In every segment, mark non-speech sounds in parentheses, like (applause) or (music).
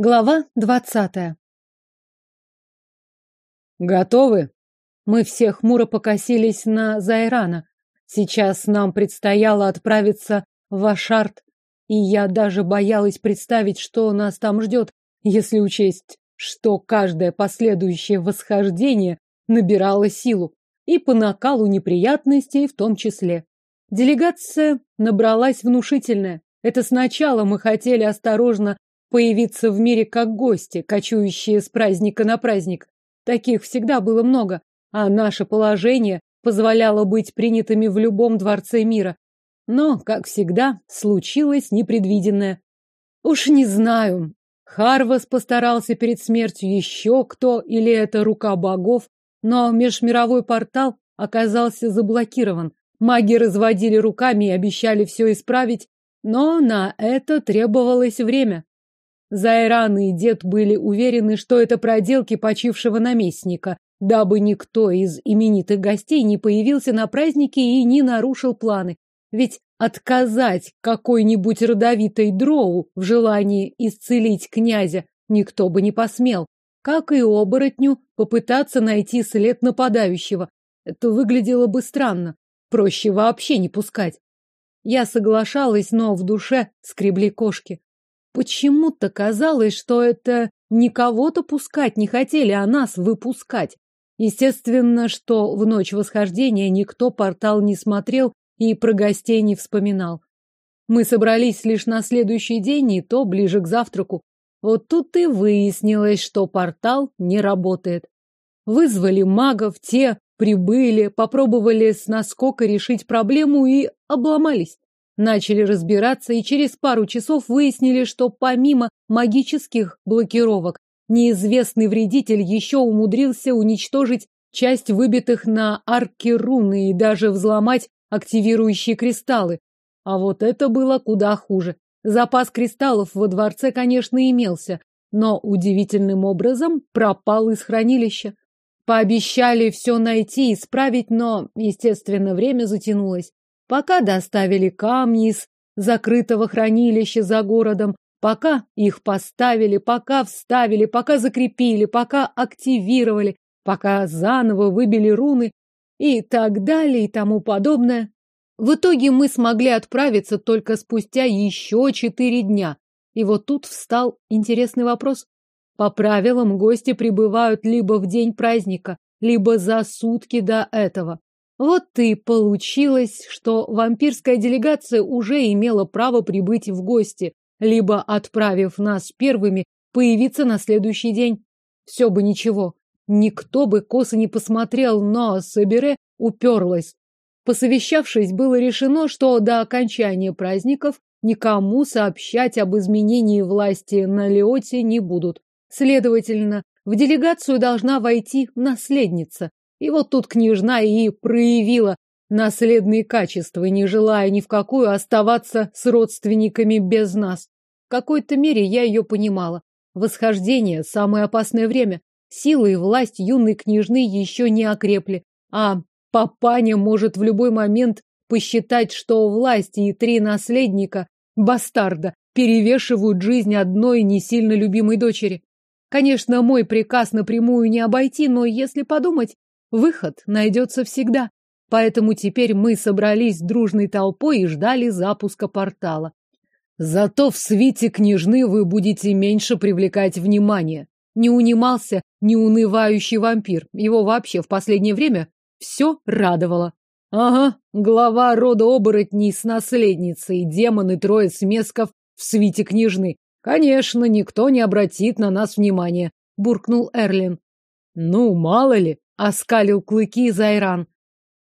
Глава двадцатая. Готовы? Мы все хмуро покосились на Зайрана. Сейчас нам предстояло отправиться в Ашарт, и я даже боялась представить, что нас там ждет, если учесть, что каждое последующее восхождение набирало силу, и по накалу неприятностей в том числе. Делегация набралась внушительная. Это сначала мы хотели осторожно появиться в мире как гости, кочующие с праздника на праздник. Таких всегда было много, а наше положение позволяло быть принятыми в любом дворце мира. Но, как всегда, случилось непредвиденное. Уж не знаю, Харвас постарался перед смертью еще кто, или это рука богов, но межмировой портал оказался заблокирован. Маги разводили руками и обещали все исправить, но на это требовалось время. Зайран и дед были уверены, что это проделки почившего наместника, дабы никто из именитых гостей не появился на празднике и не нарушил планы. Ведь отказать какой-нибудь родовитой дроу в желании исцелить князя никто бы не посмел. Как и оборотню попытаться найти след нападающего. Это выглядело бы странно. Проще вообще не пускать. Я соглашалась, но в душе скребли кошки. Почему-то казалось, что это не кого-то пускать не хотели, а нас выпускать. Естественно, что в ночь восхождения никто портал не смотрел и про гостей не вспоминал. Мы собрались лишь на следующий день, и то ближе к завтраку. Вот тут и выяснилось, что портал не работает. Вызвали магов, те прибыли, попробовали с наскока решить проблему и обломались. Начали разбираться и через пару часов выяснили, что помимо магических блокировок, неизвестный вредитель еще умудрился уничтожить часть выбитых на арке руны и даже взломать активирующие кристаллы. А вот это было куда хуже. Запас кристаллов во дворце, конечно, имелся, но удивительным образом пропал из хранилища. Пообещали все найти и исправить, но, естественно, время затянулось. Пока доставили камни из закрытого хранилища за городом, пока их поставили, пока вставили, пока закрепили, пока активировали, пока заново выбили руны и так далее и тому подобное. В итоге мы смогли отправиться только спустя еще четыре дня. И вот тут встал интересный вопрос. По правилам гости прибывают либо в день праздника, либо за сутки до этого. Вот и получилось, что вампирская делегация уже имела право прибыть в гости, либо, отправив нас первыми, появиться на следующий день. Все бы ничего. Никто бы косо не посмотрел, но Собере уперлась. Посовещавшись, было решено, что до окончания праздников никому сообщать об изменении власти на Леоте не будут. Следовательно, в делегацию должна войти наследница, и вот тут княжна и проявила наследные качества, не желая ни в какую оставаться с родственниками без нас. В какой-то мере я ее понимала. Восхождение – самое опасное время. Сила и власть юной княжны еще не окрепли, а папаня может в любой момент посчитать, что власть и три наследника – бастарда – перевешивают жизнь одной не сильно любимой дочери. Конечно, мой приказ напрямую не обойти, но если подумать, Выход найдется всегда. Поэтому теперь мы собрались дружной толпой и ждали запуска портала. Зато в свите княжны вы будете меньше привлекать внимание. Не унимался неунывающий вампир. Его вообще в последнее время все радовало. Ага, глава рода оборотней с наследницей, демоны трое смесков в свите княжны. Конечно, никто не обратит на нас внимания, буркнул Эрлин. Ну, мало ли, Оскалил клыки Зайран.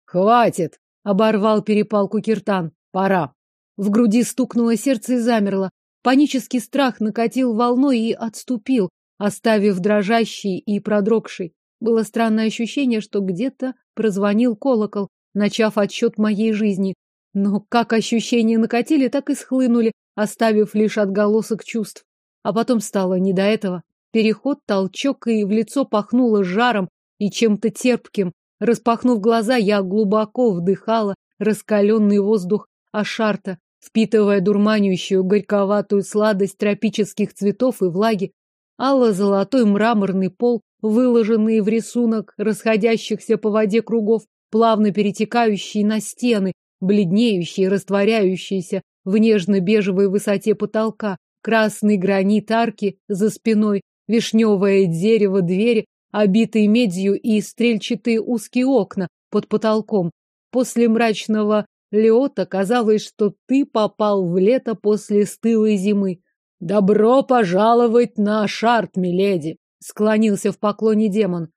«Хватит!» — оборвал перепалку Киртан. «Пора!» В груди стукнуло сердце и замерло. Панический страх накатил волной и отступил, оставив дрожащий и продрогший. Было странное ощущение, что где-то прозвонил колокол, начав отсчет моей жизни. Но как ощущения накатили, так и схлынули, оставив лишь отголосок чувств. А потом стало не до этого. Переход, толчок, и в лицо пахнуло жаром, и чем-то терпким. Распахнув глаза, я глубоко вдыхала раскаленный воздух Ашарта, впитывая дурманящую горьковатую сладость тропических цветов и влаги. Алло-золотой мраморный пол, выложенный в рисунок расходящихся по воде кругов, плавно перетекающие на стены, бледнеющие, растворяющиеся в нежно-бежевой высоте потолка, красный гранит арки за спиной, вишневое дерево двери, обитые медью и стрельчатые узкие окна под потолком. После мрачного леота казалось, что ты попал в лето после стылой зимы. «Добро пожаловать на шарт, миледи!» — склонился в поклоне демон.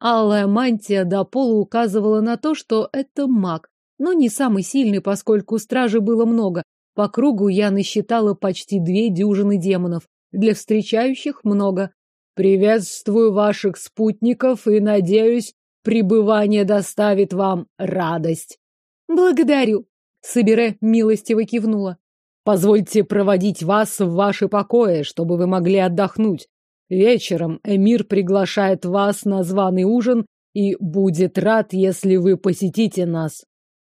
Алая мантия до пола указывала на то, что это маг, но не самый сильный, поскольку стражи было много. По кругу я насчитала почти две дюжины демонов. Для встречающих много. Приветствую ваших спутников и надеюсь, пребывание доставит вам радость. Благодарю. Сабире милостиво кивнула. Позвольте проводить вас в ваши покои, чтобы вы могли отдохнуть. Вечером Эмир приглашает вас на званый ужин и будет рад, если вы посетите нас.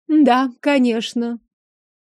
Да, конечно.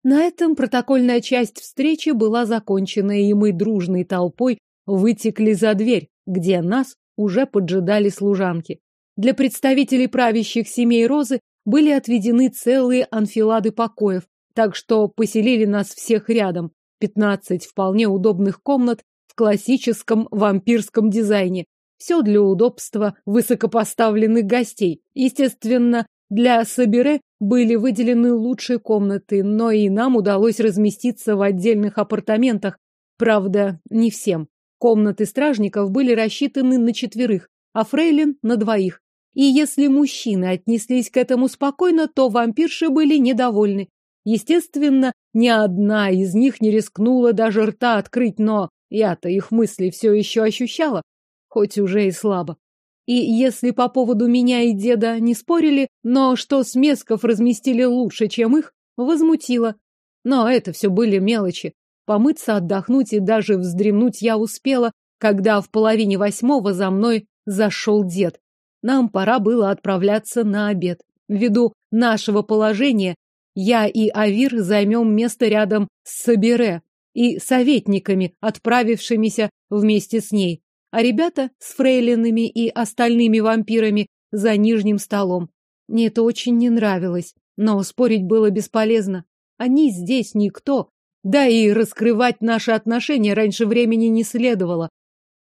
На этом протокольная часть встречи была закончена, и мы дружной толпой вытекли за дверь, где нас уже поджидали служанки. Для представителей правящих семей Розы были отведены целые анфилады покоев, так что поселили нас всех рядом. Пятнадцать вполне удобных комнат в классическом вампирском дизайне. Все для удобства высокопоставленных гостей. Естественно, для Сабире были выделены лучшие комнаты, но и нам удалось разместиться в отдельных апартаментах. Правда, не всем. Комнаты стражников были рассчитаны на четверых, а фрейлин на двоих. И если мужчины отнеслись к этому спокойно, то вампирши были недовольны. Естественно, ни одна из них не рискнула даже рта открыть, но я-то их мысли все еще ощущала, хоть уже и слабо. И если по поводу меня и деда не спорили, но что смесков разместили лучше, чем их, возмутило. Но это все были мелочи. Помыться, отдохнуть и даже вздремнуть я успела, когда в половине восьмого за мной зашел дед. Нам пора было отправляться на обед. Ввиду нашего положения я и Авир займем место рядом с Сабире и советниками, отправившимися вместе с ней а ребята с фрейлинами и остальными вампирами за нижним столом. Мне это очень не нравилось, но спорить было бесполезно. Они здесь никто, да и раскрывать наши отношения раньше времени не следовало.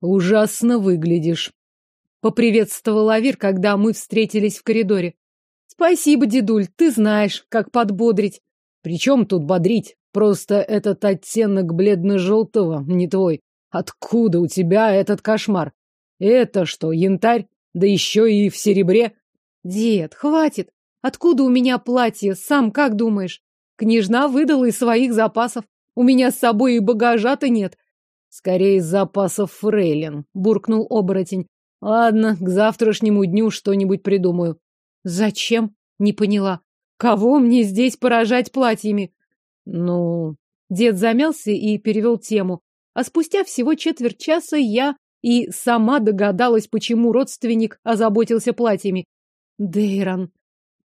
Ужасно выглядишь. Поприветствовал Авир, когда мы встретились в коридоре. Спасибо, дедуль, ты знаешь, как подбодрить. Причем тут бодрить? Просто этот оттенок бледно-желтого не твой. Откуда у тебя этот кошмар? Это что, янтарь? Да еще и в серебре? Дед, хватит. Откуда у меня платье? Сам как думаешь? Княжна выдала из своих запасов. У меня с собой и багажа-то нет. Скорее, из запасов фрейлин, буркнул оборотень. Ладно, к завтрашнему дню что-нибудь придумаю. Зачем? Не поняла. Кого мне здесь поражать платьями? Ну, дед замялся и перевел тему. А спустя всего четверть часа я и сама догадалась, почему родственник озаботился платьями. Дейрон.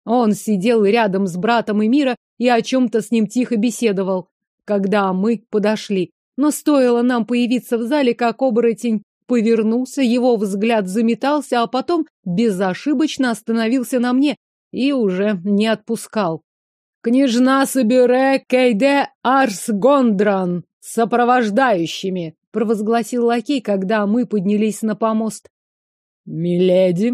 Он сидел рядом с братом Эмира и о чем-то с ним тихо беседовал, когда мы подошли. Но стоило нам появиться в зале, как оборотень повернулся, его взгляд заметался, а потом безошибочно остановился на мне и уже не отпускал. «Княжна Собере Кейде Арс Гондран!» сопровождающими, провозгласил лакей, когда мы поднялись на помост. Миледи,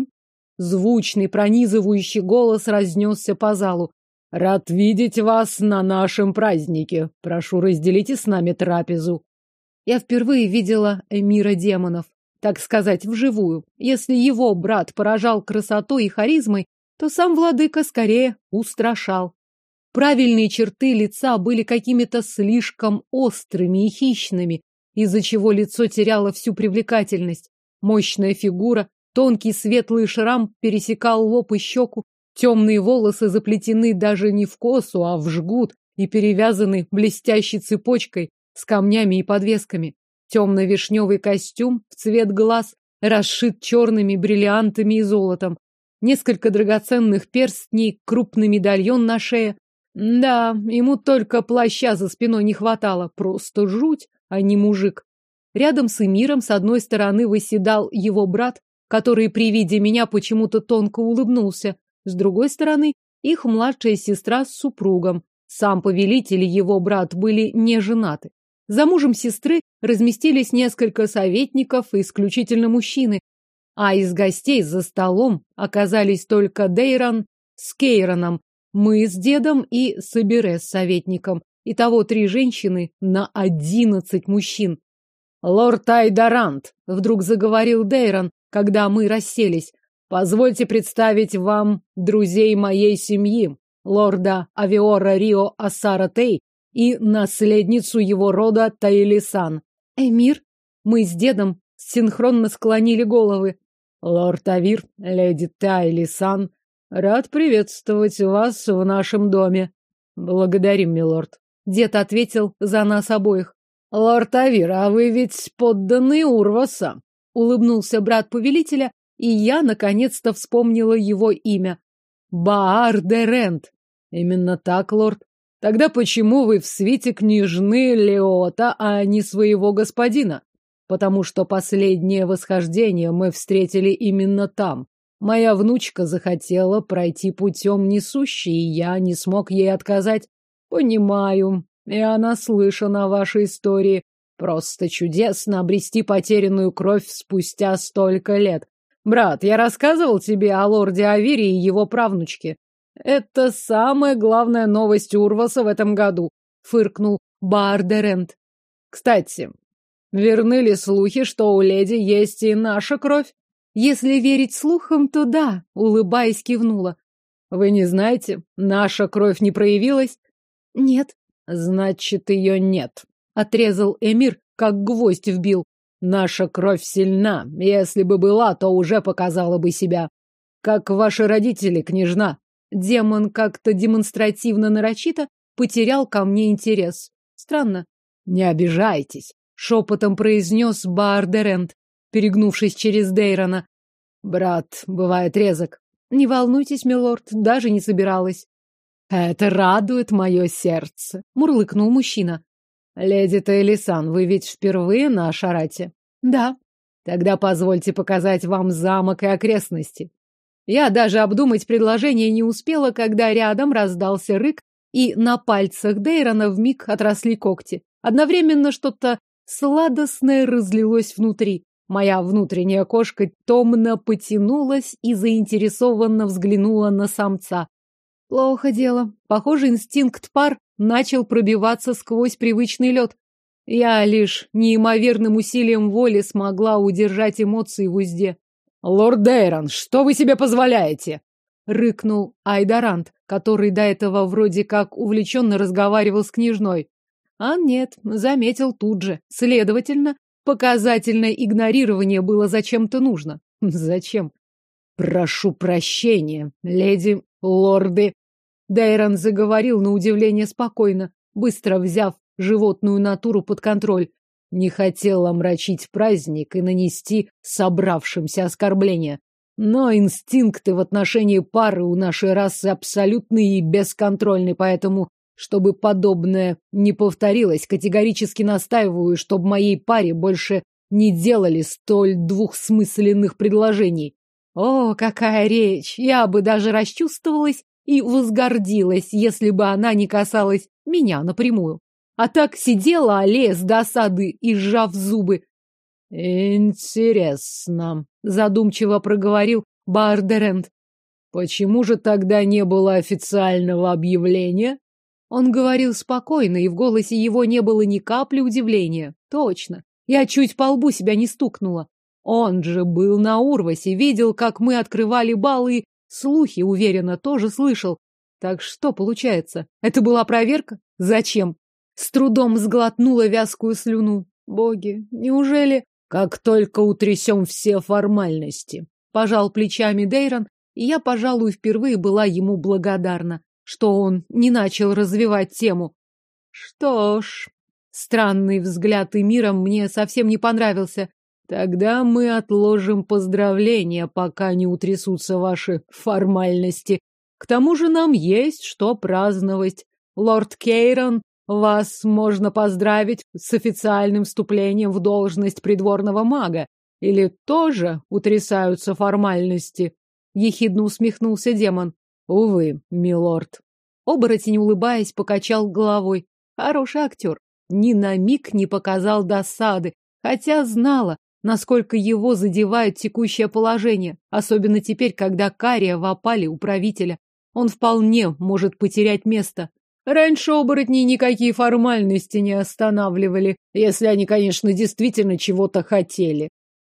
звучный пронизывающий голос разнесся по залу. Рад видеть вас на нашем празднике. Прошу, разделите с нами трапезу. Я впервые видела эмира демонов, так сказать, вживую. Если его брат поражал красотой и харизмой, то сам владыка скорее устрашал. Правильные черты лица были какими-то слишком острыми и хищными, из-за чего лицо теряло всю привлекательность. Мощная фигура, тонкий светлый шрам пересекал лоб и щеку, темные волосы заплетены даже не в косу, а в жгут и перевязаны блестящей цепочкой с камнями и подвесками. Темно-вишневый костюм в цвет глаз расшит черными бриллиантами и золотом. Несколько драгоценных перстней, крупный медальон на шее, да, ему только плаща за спиной не хватало. Просто жуть, а не мужик. Рядом с Эмиром с одной стороны выседал его брат, который при виде меня почему-то тонко улыбнулся. С другой стороны, их младшая сестра с супругом. Сам повелитель и его брат были не женаты. За мужем сестры разместились несколько советников, исключительно мужчины, а из гостей за столом оказались только Дейрон с Кейроном, мы с дедом и Собере с советником. Итого три женщины на одиннадцать мужчин. «Лорд Айдарант», — вдруг заговорил Дейрон, когда мы расселись, — «позвольте представить вам друзей моей семьи, лорда Авиора Рио Асара Тей и наследницу его рода Таилисан». «Эмир?» Мы с дедом синхронно склонили головы. Лорд Авир, леди Тайли-сан, рад приветствовать вас в нашем доме. Благодарим, милорд. Дед ответил за нас обоих. Лорд Авир, а вы ведь подданный Урваса. Улыбнулся брат повелителя, и я наконец-то вспомнила его имя. Баар де Рент. Именно так, лорд. Тогда почему вы в свете княжны Леота, а не своего господина? потому что последнее восхождение мы встретили именно там. Моя внучка захотела пройти путем несущий, и я не смог ей отказать. Понимаю, и она слышана о вашей истории. Просто чудесно обрести потерянную кровь спустя столько лет. Брат, я рассказывал тебе о лорде Авире и его правнучке. Это самая главная новость Урваса в этом году, фыркнул Бардерент. Кстати, Верны ли слухи, что у леди есть и наша кровь? Если верить слухам, то да, улыбаясь, кивнула. Вы не знаете, наша кровь не проявилась? Нет. Значит, ее нет. Отрезал Эмир, как гвоздь вбил. Наша кровь сильна. Если бы была, то уже показала бы себя. Как ваши родители, княжна. Демон как-то демонстративно нарочито потерял ко мне интерес. Странно. Не обижайтесь шепотом произнес Бардерент, перегнувшись через Дейрона. Брат, бывает резок. Не волнуйтесь, милорд, даже не собиралась. Это радует мое сердце, мурлыкнул мужчина. Леди Таэлисан, вы ведь впервые на Шарате? Да. Тогда позвольте показать вам замок и окрестности. Я даже обдумать предложение не успела, когда рядом раздался рык, и на пальцах Дейрона вмиг отросли когти. Одновременно что-то Сладостное разлилось внутри. Моя внутренняя кошка томно потянулась и заинтересованно взглянула на самца. Плохо дело. Похоже, инстинкт пар начал пробиваться сквозь привычный лед. Я лишь неимоверным усилием воли смогла удержать эмоции в узде. «Лорд Дейрон, что вы себе позволяете?» — рыкнул Айдарант, который до этого вроде как увлеченно разговаривал с княжной. А нет, заметил тут же. Следовательно, показательное игнорирование было зачем-то нужно. (laughs) Зачем? Прошу прощения, леди, лорды. Дайрон заговорил на удивление спокойно, быстро взяв животную натуру под контроль. Не хотел омрачить праздник и нанести собравшимся оскорбления. Но инстинкты в отношении пары у нашей расы абсолютные и бесконтрольны, поэтому чтобы подобное не повторилось, категорически настаиваю, чтобы моей паре больше не делали столь двухсмысленных предложений. О, какая речь! Я бы даже расчувствовалась и возгордилась, если бы она не касалась меня напрямую. А так сидела аллея с досады и сжав зубы. Интересно, задумчиво проговорил Бардерент. Почему же тогда не было официального объявления? Он говорил спокойно, и в голосе его не было ни капли удивления. Точно. Я чуть по лбу себя не стукнула. Он же был на Урвасе, видел, как мы открывали бал, и слухи, уверенно, тоже слышал. Так что получается? Это была проверка? Зачем? С трудом сглотнула вязкую слюну. Боги, неужели... Как только утрясем все формальности. Пожал плечами Дейрон, и я, пожалуй, впервые была ему благодарна что он не начал развивать тему. Что ж, странный взгляд и миром мне совсем не понравился. Тогда мы отложим поздравления, пока не утрясутся ваши формальности. К тому же нам есть что праздновать. Лорд Кейрон вас можно поздравить с официальным вступлением в должность придворного мага. Или тоже утрясаются формальности? Ехидно усмехнулся демон. Увы, милорд. Оборотень, улыбаясь, покачал головой. Хороший актер. Ни на миг не показал досады, хотя знала, насколько его задевает текущее положение, особенно теперь, когда Кария в опале у правителя. Он вполне может потерять место. Раньше оборотней никакие формальности не останавливали, если они, конечно, действительно чего-то хотели.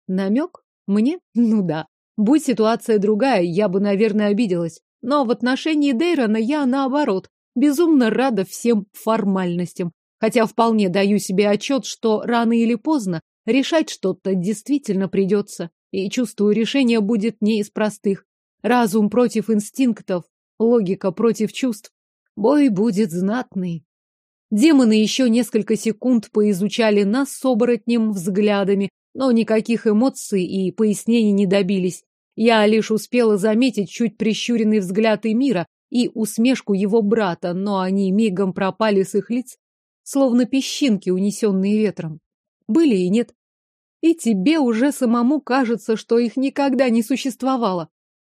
Намек? Мне? (laughs) Ну да. Будь ситуация другая, я бы, наверное, обиделась. Но в отношении Дейрона я, наоборот, безумно рада всем формальностям. Хотя вполне даю себе отчет, что рано или поздно решать что-то действительно придется. И чувствую, решение будет не из простых. Разум против инстинктов, логика против чувств. Бой будет знатный. Демоны еще несколько секунд поизучали нас с оборотнем взглядами, но никаких эмоций и пояснений не добились. Я лишь успела заметить чуть прищуренный взгляд Эмира и усмешку его брата, но они мигом пропали с их лиц, словно песчинки, унесенные ветром. Были и нет. И тебе уже самому кажется, что их никогда не существовало.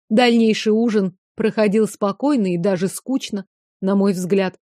Дальнейший ужин проходил спокойно и даже скучно на мой взгляд.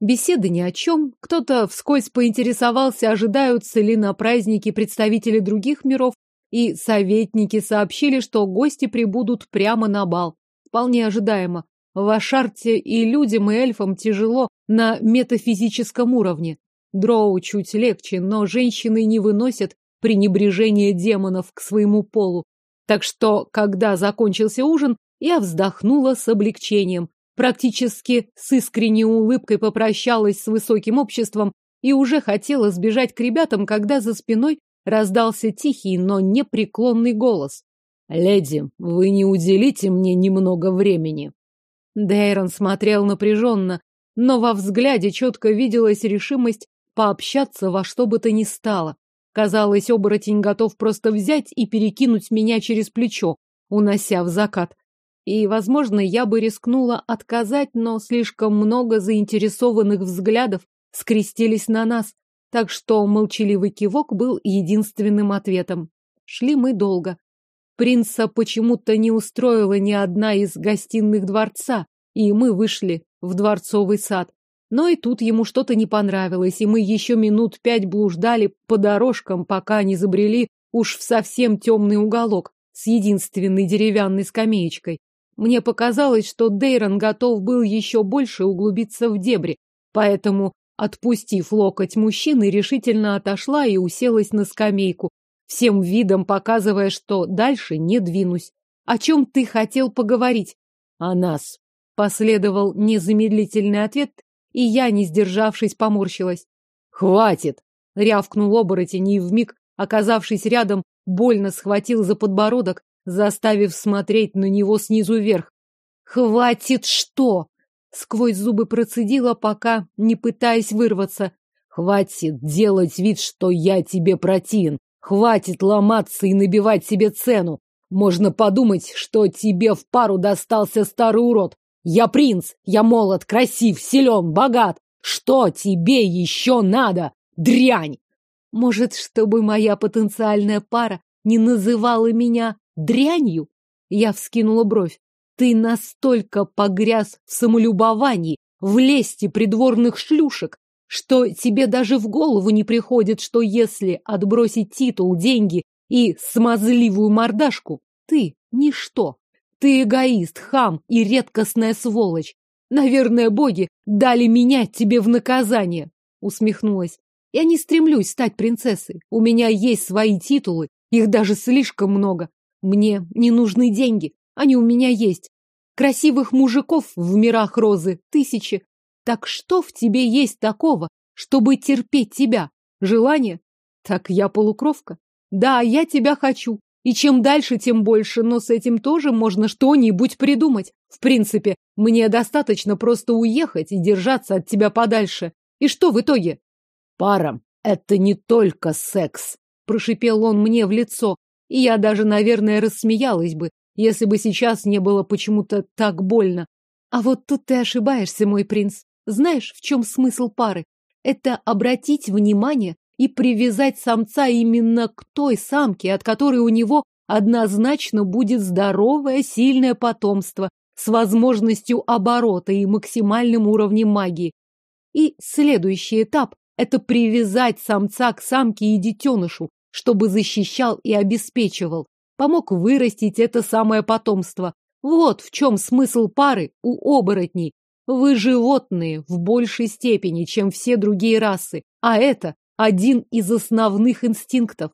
Беседы ни о чем. Кто-то вскользь поинтересовался, ожидаются ли на празднике представители других миров, и советники сообщили, что гости прибудут прямо на бал. Вполне ожидаемо. В Ашарте и людям, и эльфам тяжело на метафизическом уровне. Дроу чуть легче, но женщины не выносят пренебрежения демонов к своему полу. Так что, когда закончился ужин, я вздохнула с облегчением практически с искренней улыбкой попрощалась с высоким обществом и уже хотела сбежать к ребятам, когда за спиной раздался тихий, но непреклонный голос. «Леди, вы не уделите мне немного времени?» Дейрон смотрел напряженно, но во взгляде четко виделась решимость пообщаться во что бы то ни стало. Казалось, оборотень готов просто взять и перекинуть меня через плечо, унося в закат. И, возможно, я бы рискнула отказать, но слишком много заинтересованных взглядов скрестились на нас, так что молчаливый кивок был единственным ответом. Шли мы долго. Принца почему-то не устроила ни одна из гостиных дворца, и мы вышли в дворцовый сад. Но и тут ему что-то не понравилось, и мы еще минут пять блуждали по дорожкам, пока не забрели уж в совсем темный уголок с единственной деревянной скамеечкой. Мне показалось, что Дейрон готов был еще больше углубиться в дебри, поэтому, отпустив локоть мужчины, решительно отошла и уселась на скамейку, всем видом показывая, что дальше не двинусь. О чем ты хотел поговорить? О нас. Последовал незамедлительный ответ, и я, не сдержавшись, поморщилась. Хватит! Рявкнул оборотень и вмиг, оказавшись рядом, больно схватил за подбородок, заставив смотреть на него снизу вверх. «Хватит что?» Сквозь зубы процедила, пока не пытаясь вырваться. «Хватит делать вид, что я тебе противен. Хватит ломаться и набивать себе цену. Можно подумать, что тебе в пару достался старый урод. Я принц, я молод, красив, силен, богат. Что тебе еще надо, дрянь? Может, чтобы моя потенциальная пара не называла меня дрянью? Я вскинула бровь. Ты настолько погряз в самолюбовании, в лести придворных шлюшек, что тебе даже в голову не приходит, что если отбросить титул, деньги и смазливую мордашку, ты ничто. Ты эгоист, хам и редкостная сволочь. Наверное, боги дали меня тебе в наказание. Усмехнулась. Я не стремлюсь стать принцессой. У меня есть свои титулы, их даже слишком много. Мне не нужны деньги, они у меня есть. Красивых мужиков в мирах розы тысячи. Так что в тебе есть такого, чтобы терпеть тебя? Желание? Так я полукровка. Да, я тебя хочу. И чем дальше, тем больше, но с этим тоже можно что-нибудь придумать. В принципе, мне достаточно просто уехать и держаться от тебя подальше. И что в итоге? Пара — это не только секс, прошипел он мне в лицо, и я даже, наверное, рассмеялась бы, если бы сейчас не было почему-то так больно. А вот тут ты ошибаешься, мой принц. Знаешь, в чем смысл пары? это обратить внимание и привязать самца именно к той самке, от которой у него однозначно будет здоровое, сильное потомство с возможностью оборота и максимальным уровнем магии. И следующий этап – это привязать самца к самке и детенышу, чтобы защищал и обеспечивал, помог вырастить это самое потомство. Вот в чем смысл пары у оборотней. Вы животные в большей степени, чем все другие расы, а это один из основных инстинктов.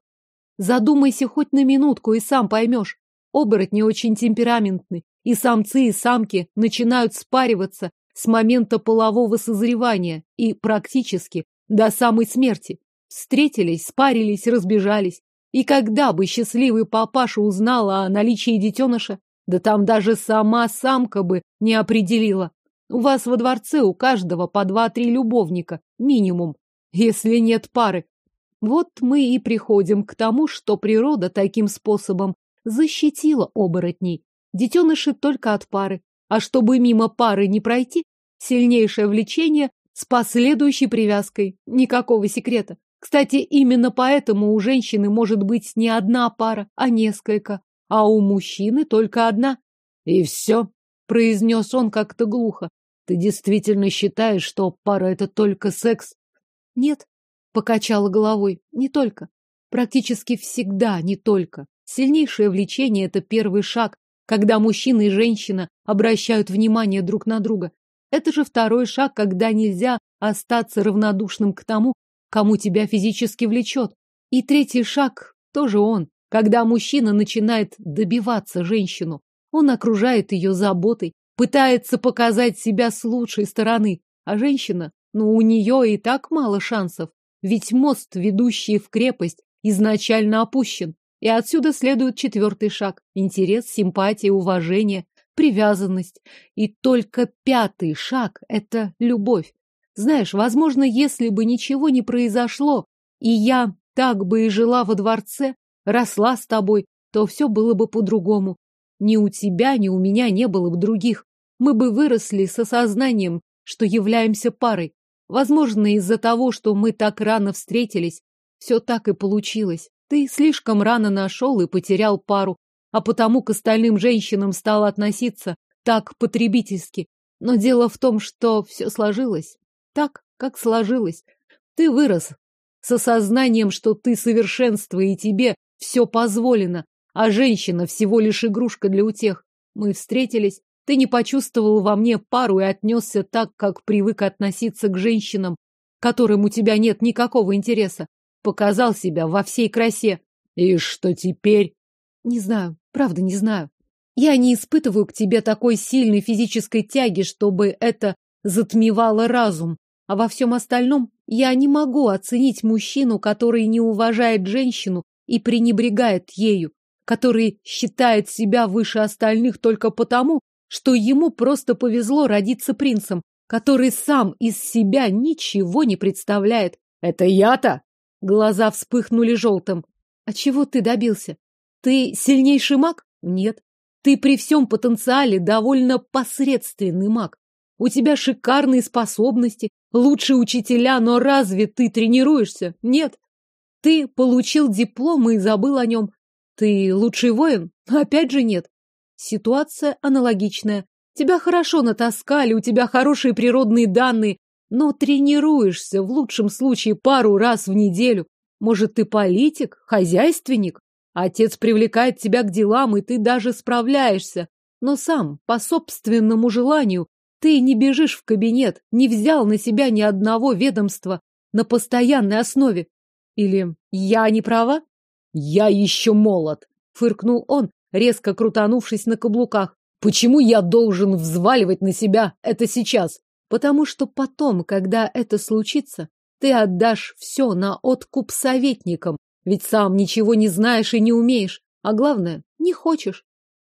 Задумайся хоть на минутку и сам поймешь. Оборотни очень темпераментны, и самцы и самки начинают спариваться с момента полового созревания и практически до самой смерти. Встретились, спарились, разбежались. И когда бы счастливый папаша узнала о наличии детеныша, да там даже сама самка бы не определила. У вас во дворце у каждого по два-три любовника, минимум, если нет пары. Вот мы и приходим к тому, что природа таким способом защитила оборотней. Детеныши только от пары. А чтобы мимо пары не пройти, сильнейшее влечение с последующей привязкой. Никакого секрета. Кстати, именно поэтому у женщины может быть не одна пара, а несколько, а у мужчины только одна. И все, произнес он как-то глухо. Ты действительно считаешь, что пара это только секс? Нет, покачала головой. Не только. Практически всегда не только. Сильнейшее влечение это первый шаг, когда мужчина и женщина обращают внимание друг на друга. Это же второй шаг, когда нельзя остаться равнодушным к тому, кому тебя физически влечет. И третий шаг тоже он, когда мужчина начинает добиваться женщину. Он окружает ее заботой, пытается показать себя с лучшей стороны, а женщина, ну, у нее и так мало шансов, ведь мост, ведущий в крепость, изначально опущен. И отсюда следует четвертый шаг – интерес, симпатия, уважение, привязанность. И только пятый шаг – это любовь. Знаешь, возможно, если бы ничего не произошло, и я так бы и жила во дворце, росла с тобой, то все было бы по-другому. Ни у тебя, ни у меня не было бы других. Мы бы выросли с осознанием, что являемся парой. Возможно, из-за того, что мы так рано встретились, все так и получилось. Ты слишком рано нашел и потерял пару, а потому к остальным женщинам стал относиться так потребительски. Но дело в том, что все сложилось так, как сложилось. Ты вырос с осознанием, что ты совершенство и тебе все позволено, а женщина всего лишь игрушка для утех. Мы встретились, ты не почувствовал во мне пару и отнесся так, как привык относиться к женщинам, которым у тебя нет никакого интереса. Показал себя во всей красе. И что теперь? Не знаю, правда не знаю. Я не испытываю к тебе такой сильной физической тяги, чтобы это затмевало разум. А во всем остальном я не могу оценить мужчину, который не уважает женщину и пренебрегает ею, который считает себя выше остальных только потому, что ему просто повезло родиться принцем, который сам из себя ничего не представляет. Это я-то? Глаза вспыхнули желтым. А чего ты добился? Ты сильнейший маг? Нет. Ты при всем потенциале довольно посредственный маг. У тебя шикарные способности, лучшие учителя, но разве ты тренируешься? Нет. Ты получил диплом и забыл о нем. Ты лучший воин? Опять же нет. Ситуация аналогичная. Тебя хорошо натаскали, у тебя хорошие природные данные, но тренируешься в лучшем случае пару раз в неделю. Может, ты политик, хозяйственник? Отец привлекает тебя к делам, и ты даже справляешься. Но сам, по собственному желанию, ты не бежишь в кабинет, не взял на себя ни одного ведомства на постоянной основе. Или я не права? Я еще молод, фыркнул он, резко крутанувшись на каблуках. Почему я должен взваливать на себя это сейчас? Потому что потом, когда это случится, ты отдашь все на откуп советникам, ведь сам ничего не знаешь и не умеешь, а главное, не хочешь.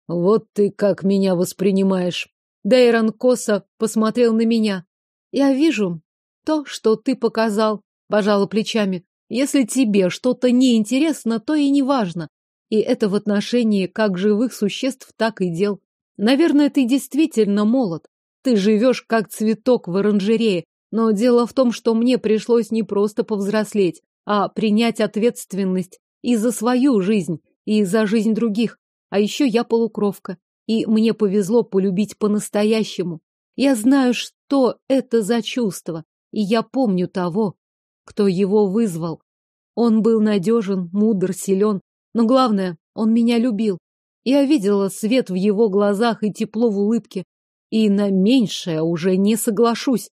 Вот ты как меня воспринимаешь. Дейрон косо посмотрел на меня. Я вижу то, что ты показал, пожала плечами. Если тебе что-то неинтересно, то и не важно. И это в отношении как живых существ, так и дел. Наверное, ты действительно молод. Ты живешь как цветок в оранжерее, Но дело в том, что мне пришлось не просто повзрослеть, а принять ответственность и за свою жизнь, и за жизнь других. А еще я полукровка, и мне повезло полюбить по-настоящему. Я знаю, что это за чувство, и я помню того, кто его вызвал. Он был надежен, мудр, силен, но главное, он меня любил. Я видела свет в его глазах и тепло в улыбке, и на меньшее уже не соглашусь.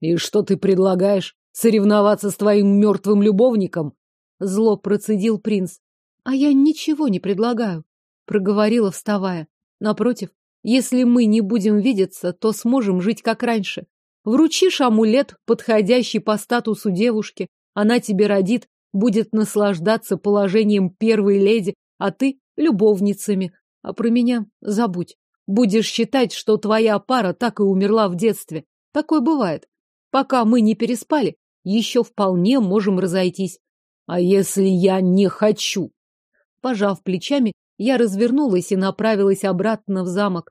И что ты предлагаешь? Соревноваться с твоим мертвым любовником? Зло процедил принц. А я ничего не предлагаю, проговорила, вставая. Напротив, если мы не будем видеться, то сможем жить как раньше. Вручишь амулет, подходящий по статусу девушки, она тебе родит, будет наслаждаться положением первой леди, а ты — любовницами. А про меня забудь. Будешь считать, что твоя пара так и умерла в детстве. Такое бывает. Пока мы не переспали, еще вполне можем разойтись. А если я не хочу? Пожав плечами, я развернулась и направилась обратно в замок.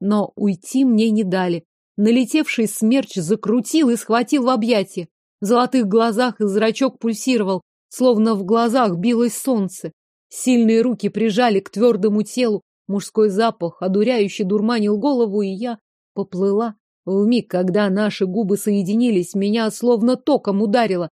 Но уйти мне не дали. Налетевший смерч закрутил и схватил в объятия. В золотых глазах и зрачок пульсировал, словно в глазах билось солнце. Сильные руки прижали к твердому телу, мужской запах, одуряющий дурманил голову, и я поплыла. В миг, когда наши губы соединились, меня словно током ударило.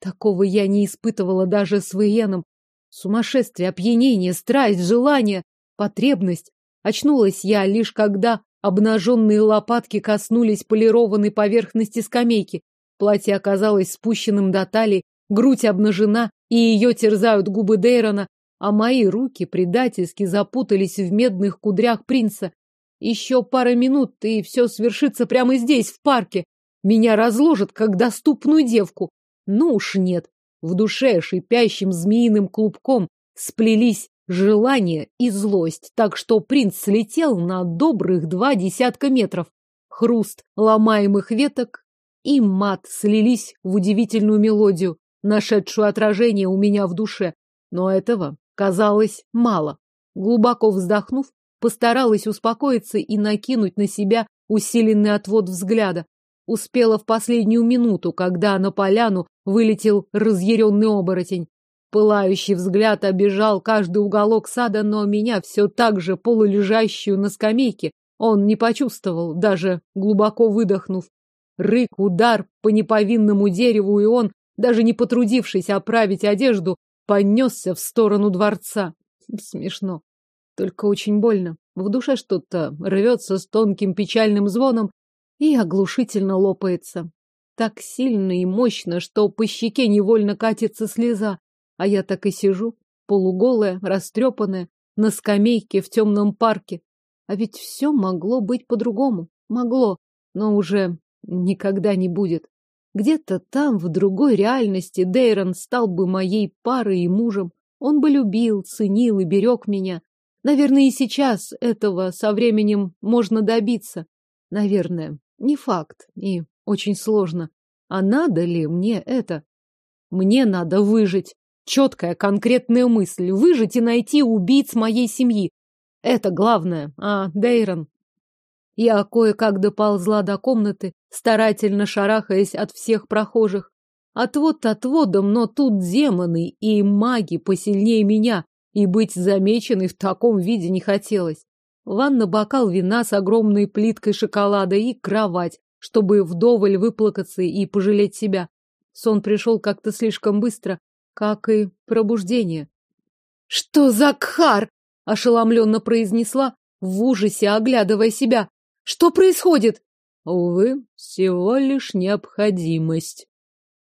Такого я не испытывала даже с Вейеном. Сумасшествие, опьянение, страсть, желание, потребность. Очнулась я лишь когда обнаженные лопатки коснулись полированной поверхности скамейки. Платье оказалось спущенным до талии, грудь обнажена, и ее терзают губы Дейрона, а мои руки предательски запутались в медных кудрях принца. Еще пара минут, и все свершится прямо здесь, в парке. Меня разложат, как доступную девку. Ну уж нет. В душе шипящим змеиным клубком сплелись желание и злость, так что принц слетел на добрых два десятка метров. Хруст ломаемых веток и мат слились в удивительную мелодию, нашедшую отражение у меня в душе. Но этого казалось мало. Глубоко вздохнув, постаралась успокоиться и накинуть на себя усиленный отвод взгляда. Успела в последнюю минуту, когда на поляну вылетел разъяренный оборотень. Пылающий взгляд обежал каждый уголок сада, но меня все так же полулежащую на скамейке он не почувствовал, даже глубоко выдохнув. Рык, удар по неповинному дереву, и он, даже не потрудившись оправить одежду, понесся в сторону дворца. Смешно. Только очень больно. В душе что-то рвется с тонким печальным звоном и оглушительно лопается. Так сильно и мощно, что по щеке невольно катится слеза. А я так и сижу, полуголая, растрепанная, на скамейке в темном парке. А ведь все могло быть по-другому. Могло, но уже никогда не будет. Где-то там, в другой реальности, Дейрон стал бы моей парой и мужем. Он бы любил, ценил и берег меня. Наверное, и сейчас этого со временем можно добиться. Наверное, не факт и очень сложно. А надо ли мне это? Мне надо выжить. Четкая, конкретная мысль. Выжить и найти убийц моей семьи. Это главное. А, Дейрон. Я кое-как доползла до комнаты, старательно шарахаясь от всех прохожих. Отвод отводом, но тут демоны и маги посильнее меня, и быть замеченной в таком виде не хотелось. Ванна, бокал вина с огромной плиткой шоколада и кровать, чтобы вдоволь выплакаться и пожалеть себя. Сон пришел как-то слишком быстро, как и пробуждение. «Что за кхар?» — ошеломленно произнесла, в ужасе оглядывая себя. «Что происходит?» «Увы, всего лишь необходимость»,